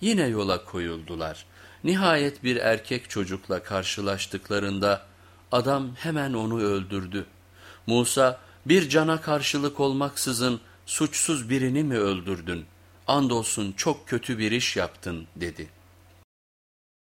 yine yola koyuldular. Nihayet bir erkek çocukla karşılaştıklarında adam hemen onu öldürdü. Musa bir cana karşılık olmaksızın suçsuz birini mi öldürdün? Andolsun çok kötü bir iş yaptın dedi.''